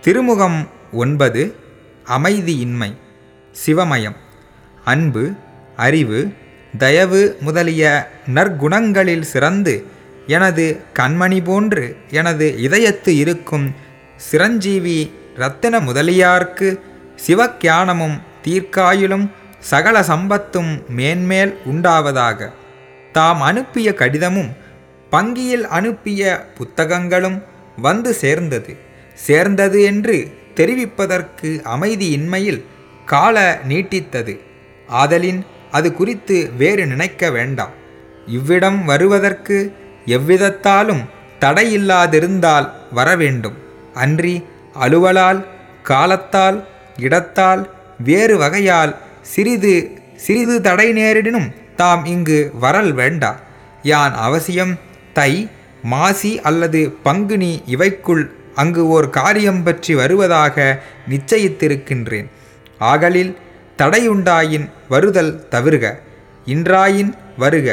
திருமுகம் ஒன்பது அமைதியின்மை சிவமயம் அன்பு அறிவு தயவு முதலிய நற்குணங்களில் சிறந்து எனது கண்மணி போன்று எனது இதயத்து இருக்கும் சிரஞ்சீவி ரத்தின முதலியார்க்கு சிவக்கியானமும் தீர்க்காயுளும் சகல சம்பத்தும் மேன்மேல் உண்டாவதாக. தாம் அனுப்பிய கடிதமும் பங்கியில் அனுப்பிய புத்தகங்களும் வந்து சேர்ந்தது. சேர்ந்தது என்று தெரிவிப்பதற்கு அமைதியின்மையில் கால நீட்டித்தது. ஆதலின் அது குறித்து வேறு நினைக்க வேண்டாம். இவ்விடம் வருவதற்கு எவ்விதத்தாலும் தடையில்லாதிருந்தால் வரவேண்டும். அன்றி அலுவலால் காலத்தால் இடத்தால் வேறு வகையால் சிறிது சிறிது தடை நேரிடினும் தாம் இங்கு வரல் வேண்டா. யான் அவசியம் தை மாசி அல்லது பங்குனி இவைக்குள் அங்கு ஓர் காரியம் பற்றி வருவதாக நிச்சயித்திருக்கின்றேன். ஆகலில் தடையுண்டாயின் வருதல் தவிர்க இன்றாயின் வருக.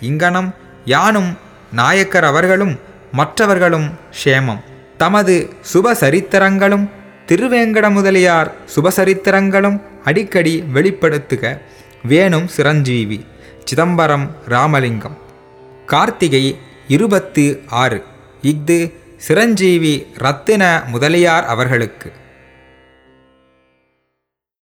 இங்கனம் யானும் நாயக்கர் அவர்களும் மற்றவர்களும் க்ஷேமம். தமது சுபசரித்திரங்களும் திருவேங்கட முதலியார் சுபசரித்திரங்களும் அடிக்கடி வெளிப்படுத்துக வேணும் சிரஞ்சீவி. சிதம்பரம் ராமலிங்கம். கார்த்திகை இருபத்து ஆறு. இஃது சிரஞ்சீவி ரத்தின முதலியார் அவர்களுக்கு.